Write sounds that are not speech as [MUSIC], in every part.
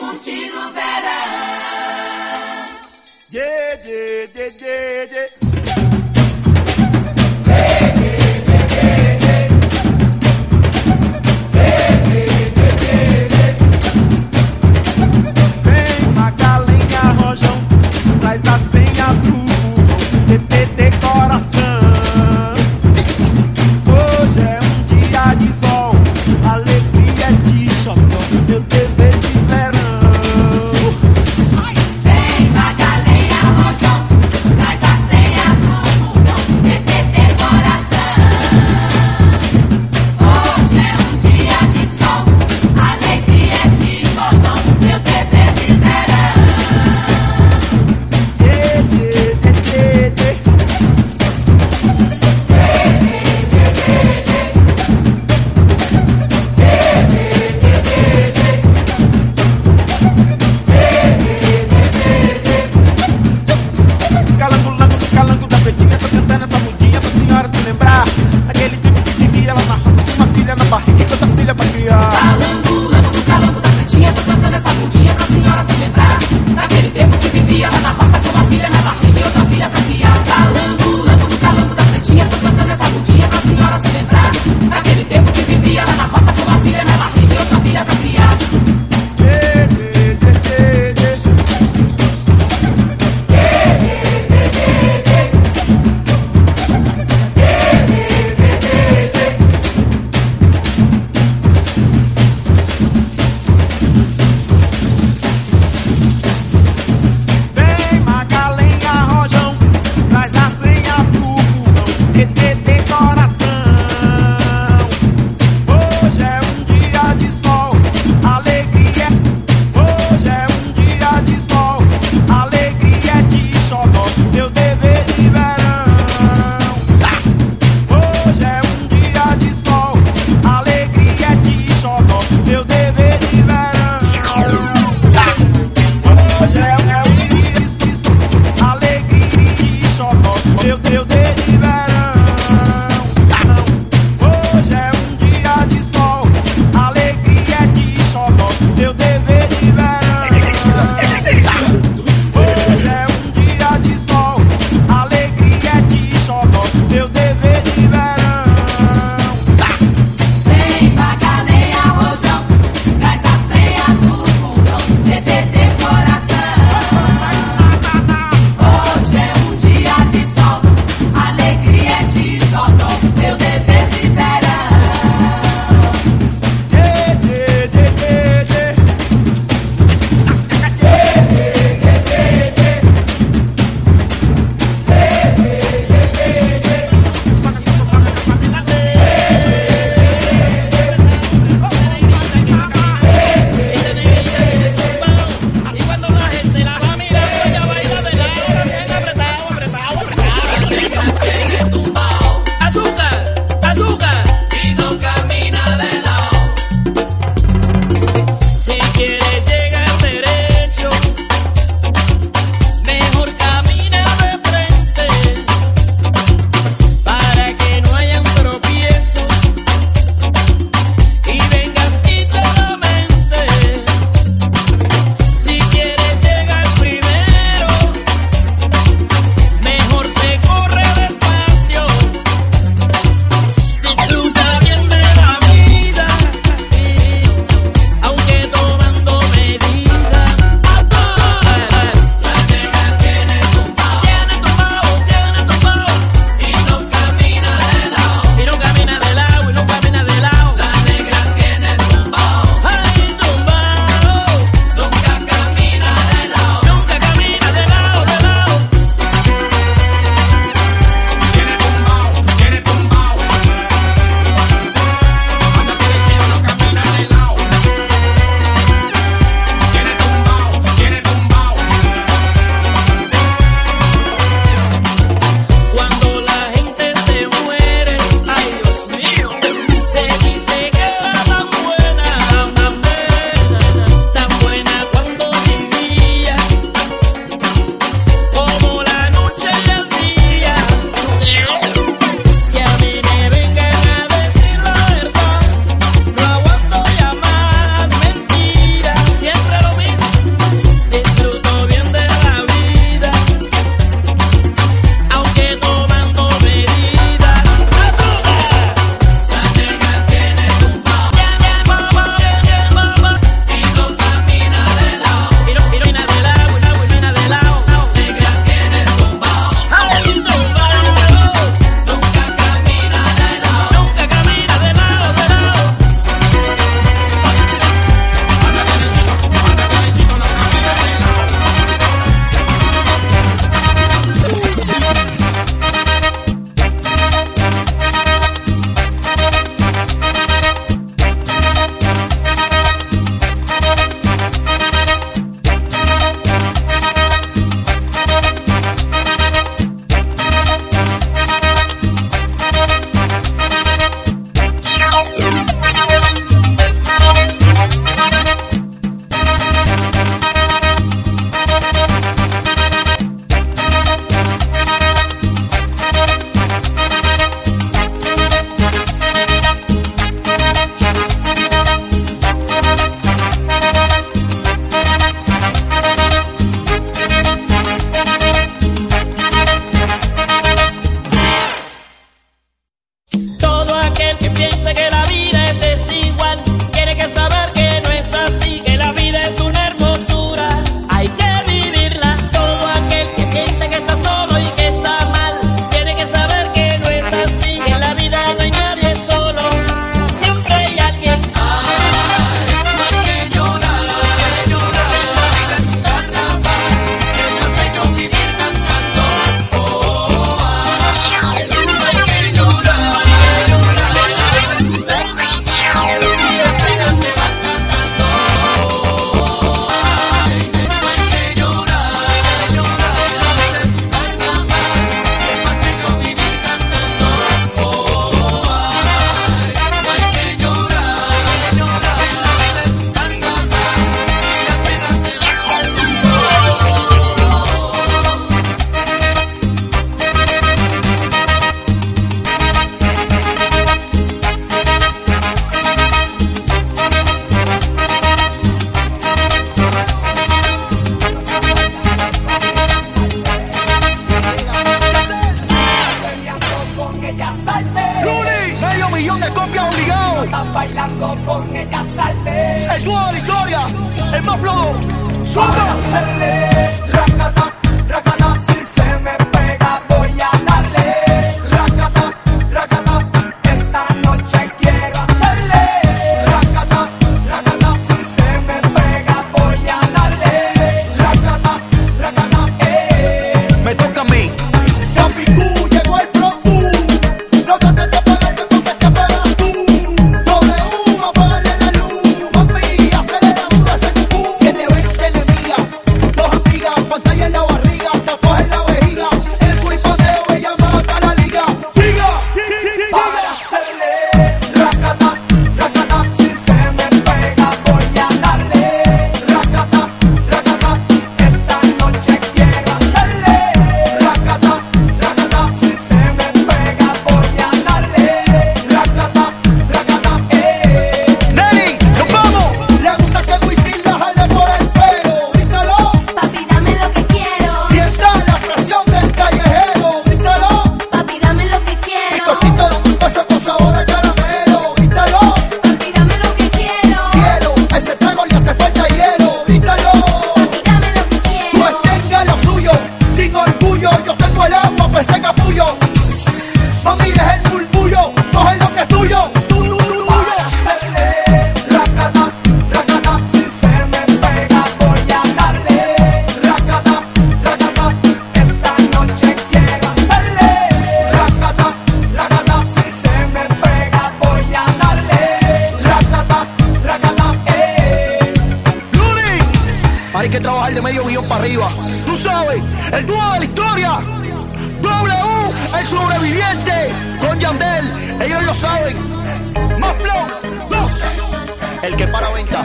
curtir o verão. Yeah, yeah, yeah, yeah, yeah. Traz a senha pro burrão, TTT de medio guion para arriba. Tú sabes, el dúo de la historia. W, el sobreviviente. Con Yandel, ellos lo saben. Más flow, dos. El que para venta.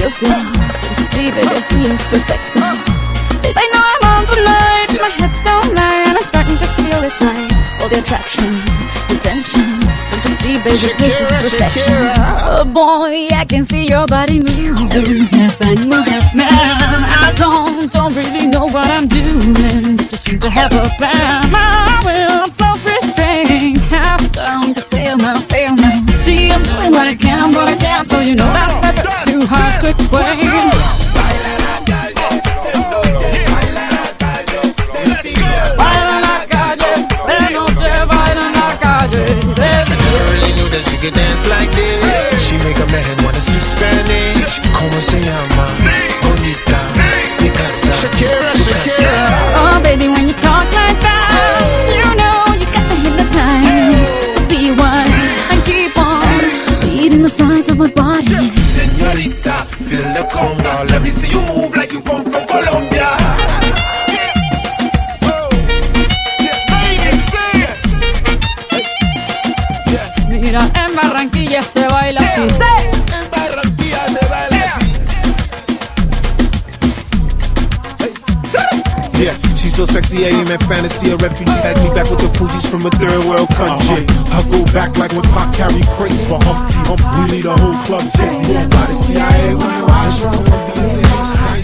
Real slow. Don't you see, baby, see it's perfect. Babe, I know I'm on tonight, my hips don't lie, and I'm starting to feel it's right. All the attraction, the tension. Don't you see, baby, this is Shakira, perfection. Shakira. Oh boy, I can see your body moving, half animal, half man. I don't, don't really know what I'm doing, just seem to have a plan. My will, self-restraint, have come to fail now, fail now. See, I'm doing what I can, but I can't, so you know that's a bit too hard to explain. Baila la calle, de noche baila la calle. de- Never really knew that she could dance like this. Feel the conga. Let me see you move like sexy, I am fantasy. A refugee had me back with the Fuji's from a third world country. I go back like when Pac carried crates for Humpty Hump. We lead a whole club dizzy. By the CIA, when you watch, I'm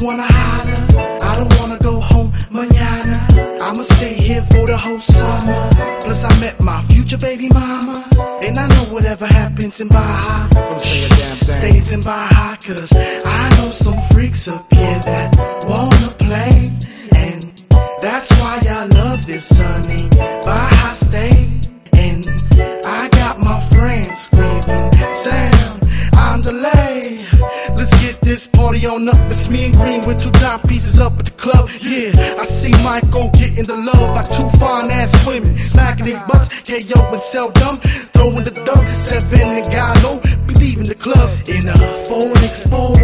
you wanna holler. I don't wanna go home mañana. I'ma stay here for the whole summer. Plus, I met my future baby mama. And I know whatever happens in Baja. Thing. Stays in Baja, cause I know some freaks up here that wanna party on up. It's me and Green with two dime pieces up at the club. Yeah, I see Michael getting the love by two fine ass women. Smacking their butts, KO and seldom. Throwing the dough, seven and Gallo. Believe in the club in a Ford Expo.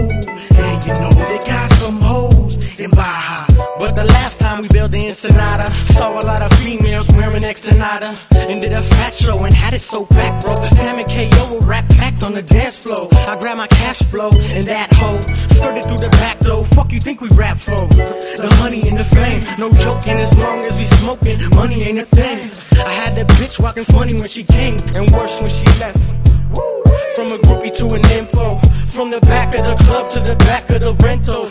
And you know they got some hoes But the last time we built the Ensenada, saw a lot of females wearing extra nada. And did a fat show and had it so packed, bro. Sam and KO were rap packed on the dance floor. I grabbed my cash flow and that hoe skirted through the back door. Fuck you think we rap for? The honey and the fame, no joking. As long as we smoking, money ain't a thing. I had that bitch walking funny when she came and worse when she left. From a groupie to an info. From the back of the club to the back of the rental.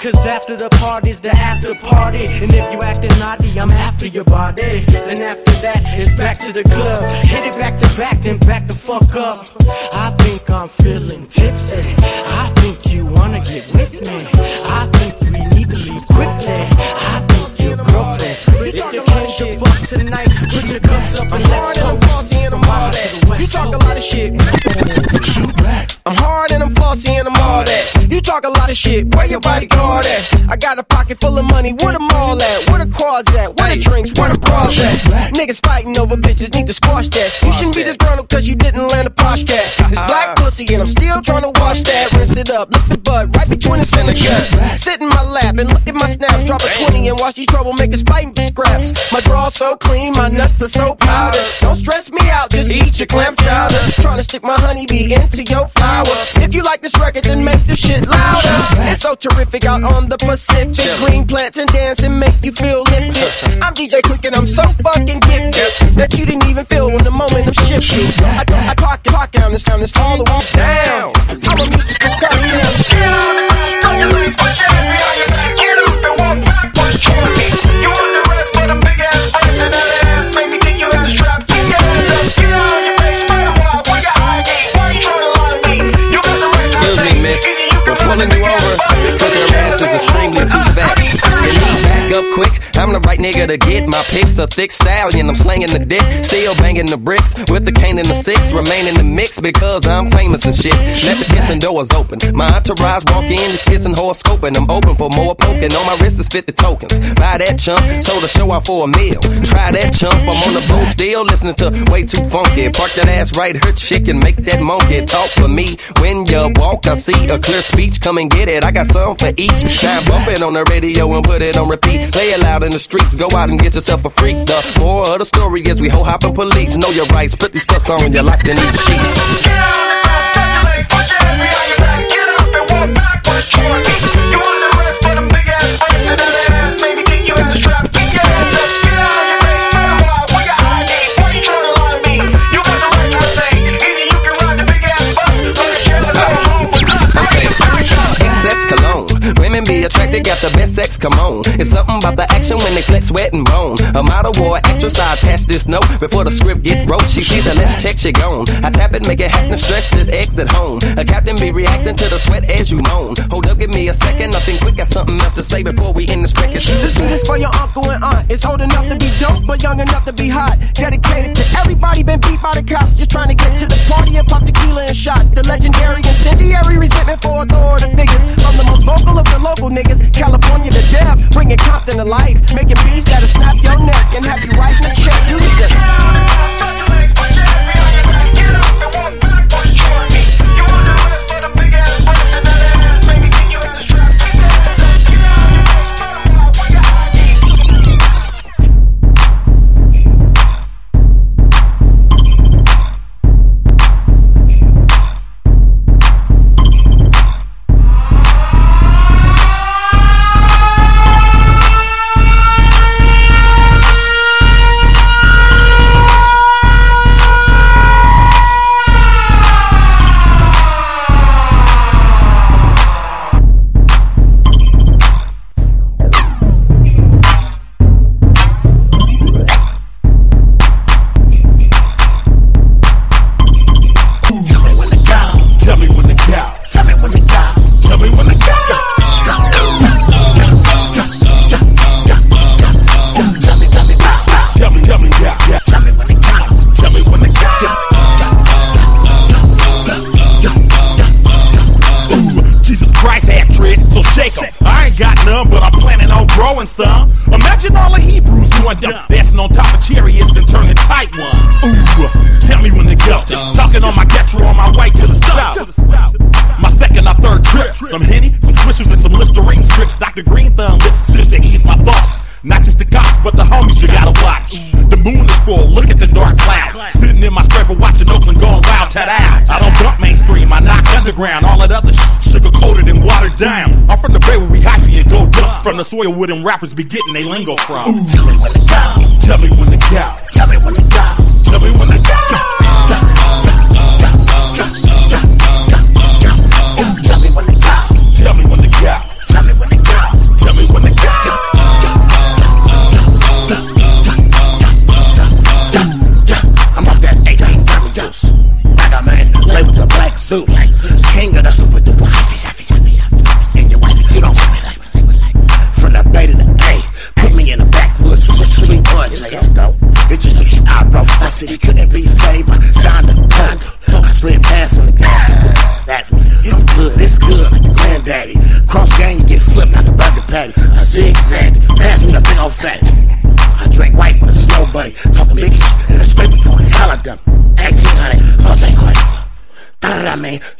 Cause after the party's the after party. And if you acting naughty, I'm after your body. Then after that, it's back to the club. Hit it back to back, then back the fuck up. I think I'm feeling tipsy. I think you wanna get with me. I think we need to leave quickly. I think your girlfriend's. If you came to fuck tonight, put your cups up and let's go. From Baja to the West You talk a lot of shit. Shoot back. I'm hard and I'm flossy and I'm all that. You talk a lot of shit. Where your bodyguard at? I got a pocket full of money. Where the mall at? Where the quads at? Where the drinks? Where the bras at? Niggas fighting over bitches need to squash that. You shouldn't be disgruntled cause you didn't land a posh cat. It's black pussy and I'm still trying to wash that. Rinse it up. Lift the butt right between the center gut. Sit in my lap and look at my snaps. Drop a 20 and watch these troublemakers fighting for scraps. My draw's so clean, my nuts are so powder. Don't stress me out, just eat your clam chowder. Trying to stick my honeybee into your flower. If you like this record, then make the shit louder. It's so terrific out on the Pacific. Green plants and dancing make you feel lifted. [LAUGHS] I'm DJ Quick and I'm so fucking gifted that you didn't even feel when the moment I'm shifting. I, I it, clock down, this time, this all the way down. Up quick. I'm the right nigga to get my picks. A thick stallion, I'm slanging the dick. Still banging the bricks with the cane and the six. Remain in the mix because I'm famous and shit. Let the kissing doors open. My entourage walk in, is kissing horoscope, and I'm open for more poking. On my wrist is 50 tokens. Buy that chump, sold a show out for a meal. Try that chump, I'm on the boat still listening to way too funky. Park that ass right, her chicken, make that monkey talk for me. When you walk, I see a clear speech. Come and get it, I got some for each. Now bump it on the radio and put it on repeat. Play it loud in the streets, go out and get yourself a freak. The more of the story is we hoe hopping police. Know your rights, put these cuffs on, you're locked in these sheets. Sex, come on. It's something about the action when they flex, sweat, and bone. A model or actress, I this note before the script get wrote. She see the let's check, she gone. I tap it, make it happen, stretch this exit home. A captain be reacting to the sweat as you moan. Hold up, give me a second, nothing quick, got something else to say before we end this record. This beat is for your uncle and aunt. It's old enough to be dope, but young enough to be hot. Dedicated to everybody, been beat by the cops. Just trying to get to the party and pop tequila and shots. The legendary incendiary resentment for authority figures. I'm the most vocal of the local niggas. California to death, bringing Compton to life. Making beats that'll snap your neck and have you writing a check. You need to. Talking on my getro on my way to the south. My second or third trip. Some Henny, some Swishers, and some Listerine strips. Dr. Green Thumb lips just to ease my thoughts. Not just the cops, but the homies you gotta watch. The moon is full, look at the dark cloud. Sitting in my scraper watching Oakland going wild, tat out. I don't dump mainstream, I knock underground. All that other sh- sugar coated and watered down. I'm from the bay where we hyphy and go dump. From the soil where them rappers be getting they lingo from. Tell me when to go. Tell me when to go. Tell me when to go. Tell me when to go.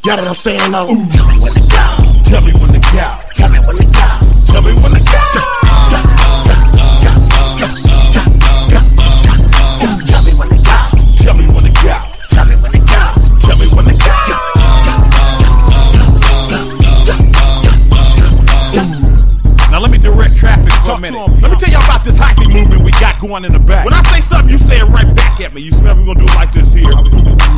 Y'all know what I'm saying, though? Tell me when to go. Tell me when to go. Tell me when to go. Tell me when to go. Movement we got going in the back. When I say something, you say it right back at me. You smell? We're gonna do it like this here.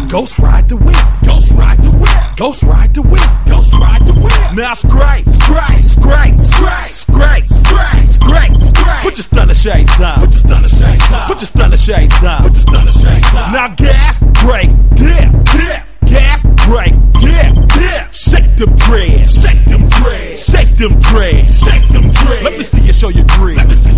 Ghost ride the whip. Ghost ride the whip. Ghost ride the whip. Ghost ride the whip. Now scrape, scrape, scrape, scrape, scrape, scrape, scrape, scrape. Put your stunner shades on. Put your stunner shades on. Put your stunner shades on. Put your stunner shades on. Now gas, brake, dip, dip. Gas, brake, dip, dip. Shake them dreads. Shake them dreads. Shake them dreads. Shake them dreads. Let me see you show your dreads. Let me see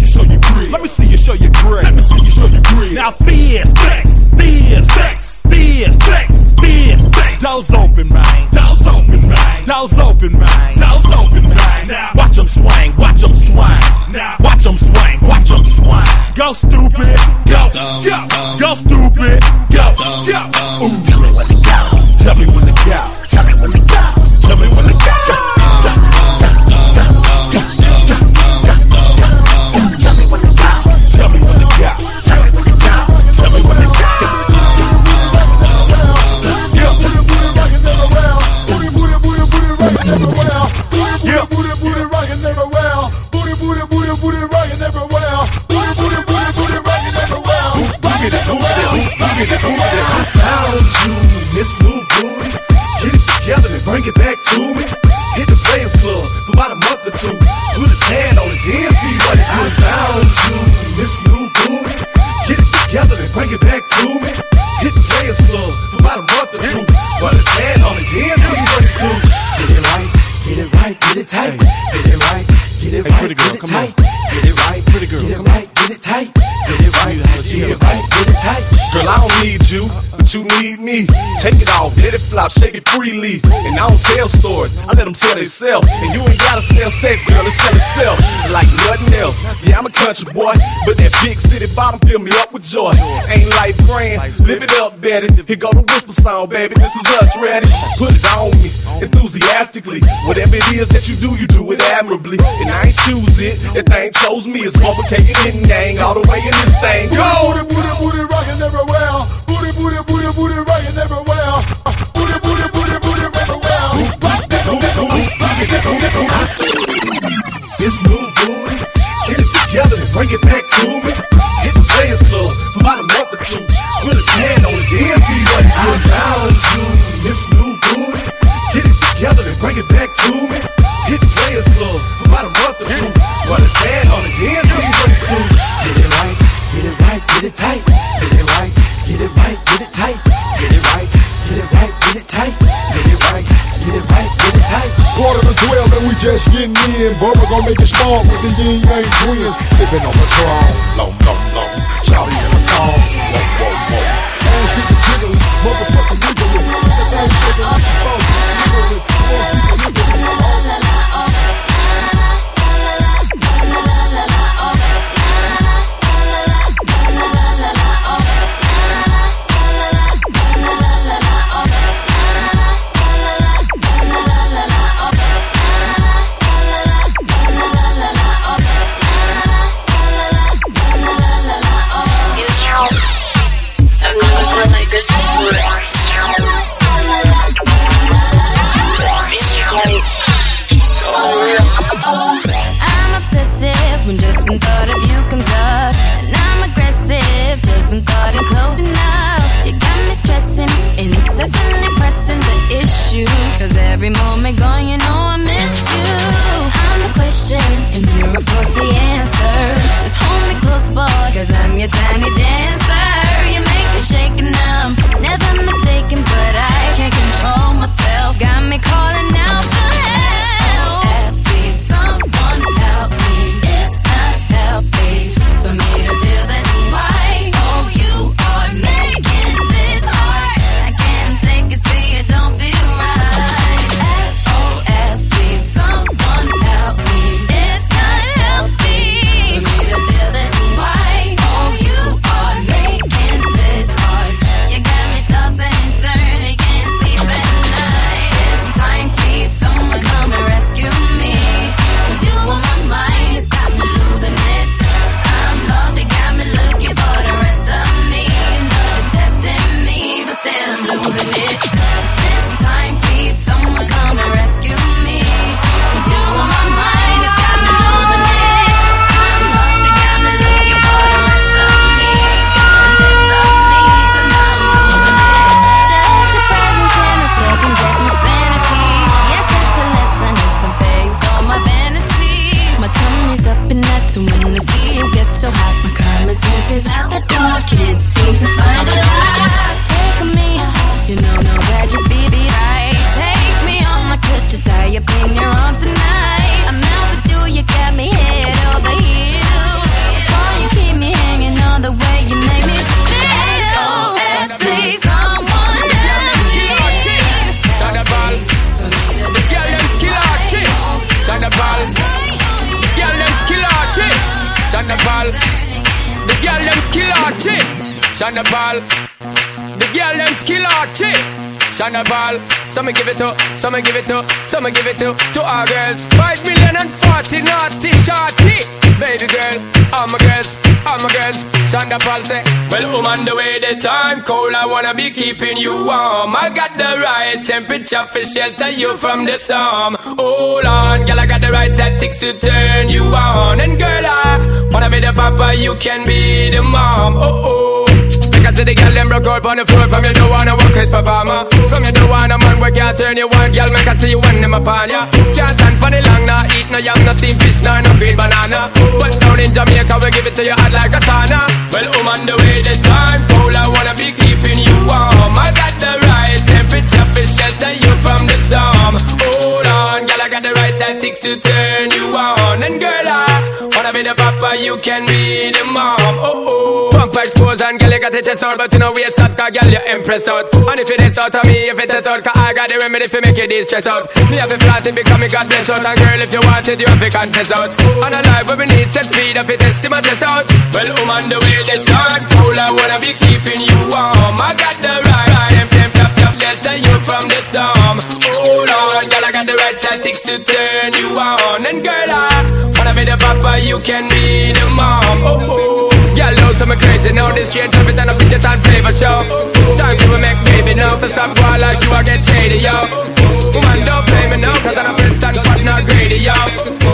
Now fierce sex, fierce sex, fierce sex, fierce sex. Doors open, man. Doors open, man. Doors open, man. Doors open, man. Now watch 'em swing, watch 'em swing. Now watch 'em swing, watch 'em swing. Go stupid, go, go, go stupid, go, go. Ooh. Tell me when to go. Tell me when to go. Tight. Girl, I don't need you, you need me. Take it off, let it flop, shake it freely. And I don't tell stories, I let them tell themselves. And you ain't gotta sell sex, girl, it sell itself like nothing else. Yeah, I'm a country boy, but that big city bottom fill me up with joy. Ain't life grand, live it up, Betty. Here go the whisper song, baby. This is us, ready? Put it on me, enthusiastically. Whatever it is that you do, you do it admirably. And I ain't choose it, that thing chose me. It's publicated in gang, all the way in this thing. Go! Booty, booty, booty, rockin' everywhere. Booty, booty, booty, booty, rockin' everywhere. Booty, booty, booty, booty, everywhere. This new booty, get it together and bring it back to me. Hit the Players Club for about a month two. Put his hand on it, then see what it do. Found you, this new booty, get it together and bring it back to me. Hit the Players Club for about a month two. Put his hand on it, then see. Get it right, get it right, get it tight. It tight. Get it right, get it right, get it tight. Quarter to twelve and we just getting in. Bubba gon' make it smart with the yin yang twins. Sipping on the throne. Long, long, long. Shouty in the song. Whoa, whoa, whoa. Hands get the jiggly. Motherfucking wiggly. That thing I'm your tiny dancer. Shonda Paul. The girl them skill arty. Shonda Paul. Some give it to, some give it to, some give it to, to our girls. Five million and forty naughty shorty. Baby girl, all my girls, all my girls. Paul say, Well, I'm on the way, the time cold. I wanna be keeping you warm. I got the right temperature for shelter you from the storm. Hold on, girl, I got the right tactics to turn you on. And girl, I wanna be the papa, you can be the mom. Oh oh. The girl them broke out on the floor. From you don't wanna work as performer. From you don't wanna man work can't turn you on. Girl make I see you when them upon ya. Can't stand for the long Nah eat no yam, no steamed fish Nah no green banana. But down in Jamaica we give it to you hot like a sauna. Well I'm on the way this time Cold I wanna be keeping right to turn you on And girl I wanna be the papa You can be the mom Oh oh Pump expose and girl you got the chest out But you know waist out Cause girl you impress out And if it is out of me If it is out Cause I got the remedy For make you this stress out Me have a flat it Because me got bless out And girl if you want it You have to contest out On a life where we need set speed If it is to my chest out Well I'm on the way This time Cool I wanna be keeping you warm I got the right Them them tap tap Shelter you from the storm Hold on Girl I got the right tactics To turn you on And girl I wanna be the papa You can be the mom Oh oh Girl, know some crazy now. This straight it and a picture time flavor show. Time to make baby now. So stop war like you, I get shady, yo. Woman, don't play me now, cause I'm a prince and fat, not greedy, yo.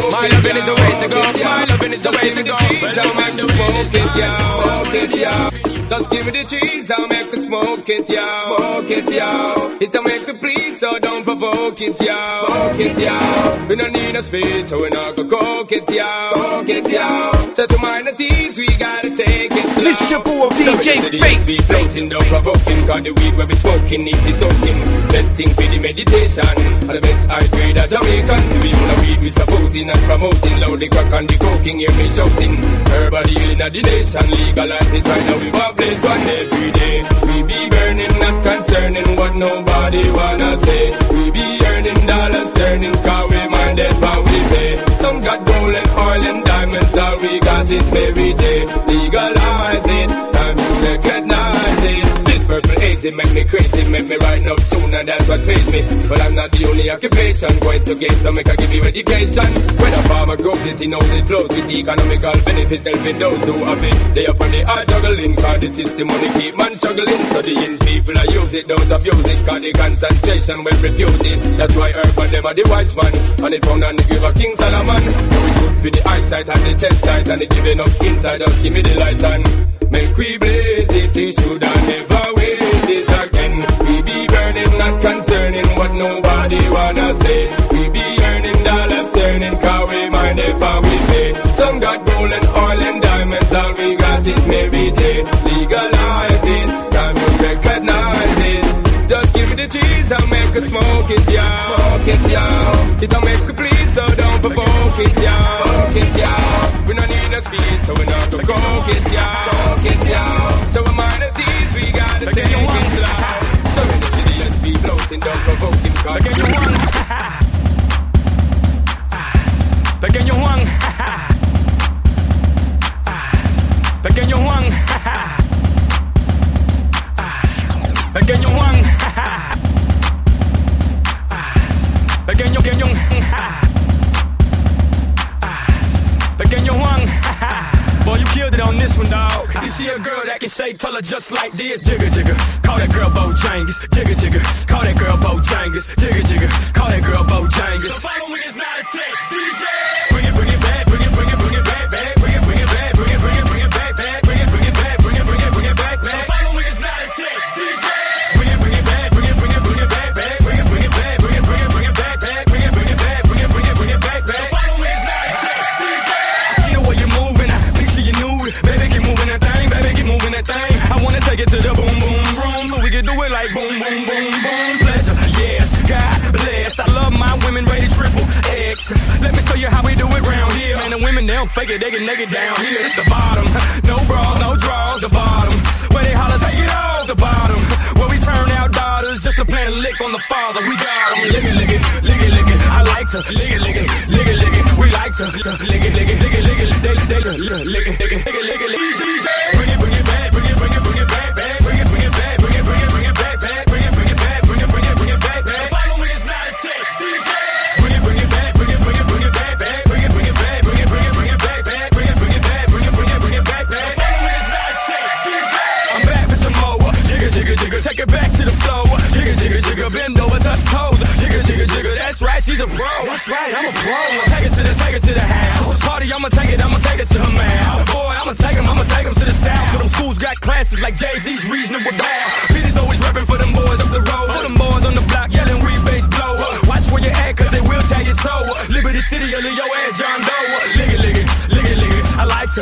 My loving is the way to go. My loving is the way to go. Well, don't make the it, yo. Smoke yo. Just give me the cheese, make it smoke it, yo. Smoke it, yo. It'll make it please, so don't provoke it, yo. Smoke it, yo. We don't need a speed, so we're not gonna coke it, yo. Coke it, yo. So to the teens, we gotta take it. This your boy, So DJ we just be floating, don't provoking, cause the weed where we smoking need be soaking. Best thing for the meditation, and the best high grade of Jamaican. We wanna weed we supporting and promoting, loud the crack and the coking, hear me shouting. Herbal healing of the nation, legalize it right now, we blaze one every day. We be burning, not concerning what nobody wanna say. We be earning dollars, turning, cause we minded how we pay. Some got gold and oil and diamonds, all we got is Mary J. Legalize it, time to. This hazy make me crazy, make me right now soon, and that's what pays me. But I'm not the only occupation going to get to make I give you education. When a farmer grows it, he knows it flows with the economical benefit, helping those who have it. They up on the hard juggling, cause the system only keep man struggling. Studying people, I use it, don't abuse it, cause the concentration will refuse it. That's why urban them are the wise man, and it found on the give of King Solomon. Now we good for the eyesight and the chest sight, and it giving up inside us, give me the light and make we blaze it, it should have never wait it again. We be burning, not concerning what nobody wanna say. We be earning dollars, turning, cause we mind if we pay. Some got gold and oil and diamonds, all we got is Mary J. Legalize it, time you recognize it. Just give me the cheese, I'll make a smoke it, yeah. Smoke it, yeah. It'll make you please, so don't provoke it, yeah. Provoke it, yeah. Speed, so we're not gonna coke it, yeah. Coke it, yeah. So we're minor teens, we gotta take it slow. So in the city, let's be floating, don't provoke it, cause you want. Pequeño Juan. Pequeño Juan. Pequeño Juan. Pequeño, pequeño. Pequeño see a girl that can shake, tell her just like this. Jigger, jigger. Call that girl Bojangles. Jigger, jigger. Call that girl Bojangles. Jigger, jigger. Call that girl Bojangles. The following is not a test, DJ. Let me show you how we do it round here. Man, the women, they don't fake it, they get naked down here. It's the bottom. No bras, no draws, the bottom. Where they holler, take it all, the bottom. Where we turn out daughters just to plant a lick on the father. We got them. Lick it, lick it, lick it, lick it. I like to lick it, lick it, lick it, lick it. We like to lick it, lick it, lick it, lick it. They, they, lick it, lick it, lick it, lick it, lick it. DJ, DJ.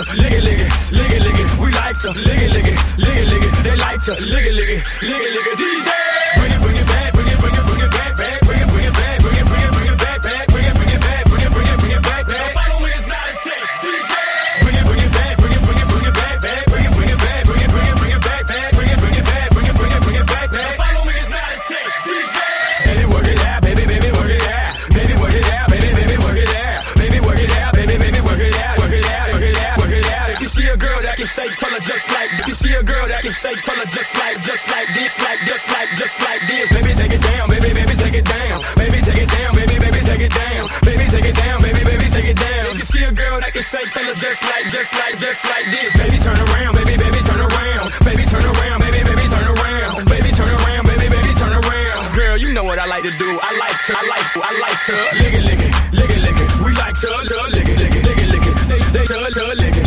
To lick it, lick it, lick it, lick it. We like to lick it, lick it, lick it, lick it. They like to lick it, lick it, lick it, lick it. DJ, can shake, tell her just like, just like this, like, just like, just like this. Baby, take it down, baby, baby, take it down, baby, take it down, baby, baby, take it down, baby, take it down, baby, baby, take it down. If you see a girl that can shake, tell her just like, just like, just like this. Baby, turn around, baby, baby, turn around, baby, turn around, baby, baby, turn around, baby, turn around, baby, baby, turn around. Girl, you know what I like to do. I like to, I like to, I like to lick it, lick it, lick it, lick it. We like to, to lick it, lick it, lick it, lick it. They, they, to, to lick it,